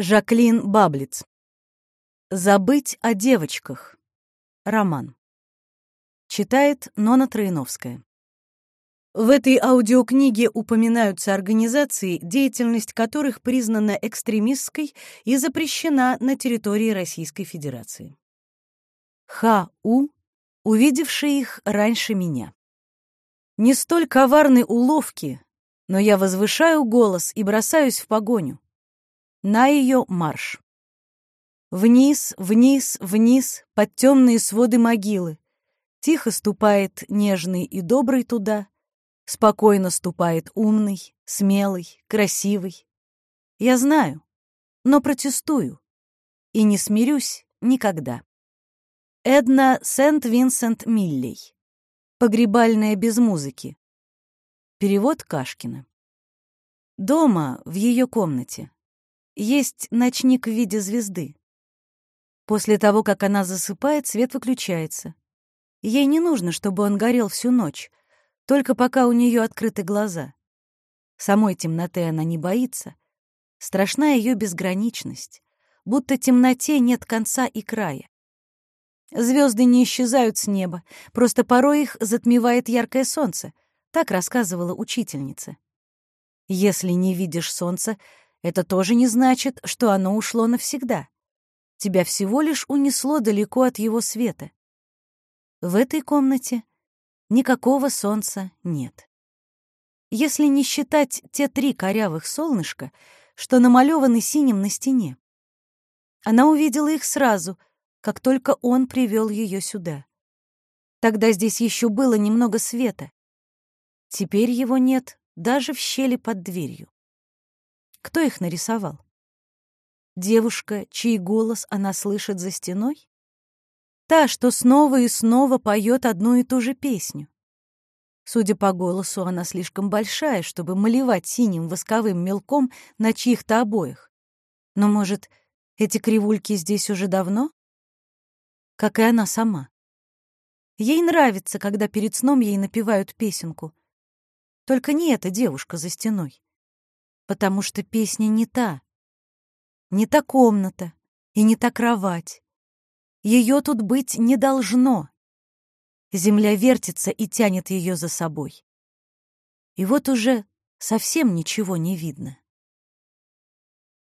Жаклин Баблиц. «Забыть о девочках». Роман. Читает Нона Троиновская. В этой аудиокниге упоминаются организации, деятельность которых признана экстремистской и запрещена на территории Российской Федерации. Х.У., увидевший их раньше меня. Не столь коварны уловки, но я возвышаю голос и бросаюсь в погоню на ее марш. Вниз, вниз, вниз, под темные своды могилы. Тихо ступает нежный и добрый туда, спокойно ступает умный, смелый, красивый. Я знаю, но протестую и не смирюсь никогда. Эдна Сент-Винсент Миллей. Погребальная без музыки. Перевод Кашкина. Дома, в ее комнате, есть ночник в виде звезды. После того, как она засыпает, свет выключается. Ей не нужно, чтобы он горел всю ночь, только пока у нее открыты глаза. Самой темноты она не боится. Страшна ее безграничность, будто темноте нет конца и края. Звезды не исчезают с неба, просто порой их затмевает яркое солнце, так рассказывала учительница. Если не видишь солнца, это тоже не значит, что оно ушло навсегда. Тебя всего лишь унесло далеко от его света. В этой комнате никакого солнца нет. Если не считать те три корявых солнышка, что намалеваны синим на стене. Она увидела их сразу, как только он привел ее сюда. Тогда здесь еще было немного света. Теперь его нет даже в щели под дверью. Кто их нарисовал? Девушка, чей голос она слышит за стеной? Та, что снова и снова поет одну и ту же песню. Судя по голосу, она слишком большая, чтобы малевать синим восковым мелком на чьих-то обоях. Но, может, эти кривульки здесь уже давно? Как и она сама. Ей нравится, когда перед сном ей напевают песенку. Только не эта девушка за стеной потому что песня не та. Не та комната и не та кровать. Ее тут быть не должно. Земля вертится и тянет ее за собой. И вот уже совсем ничего не видно.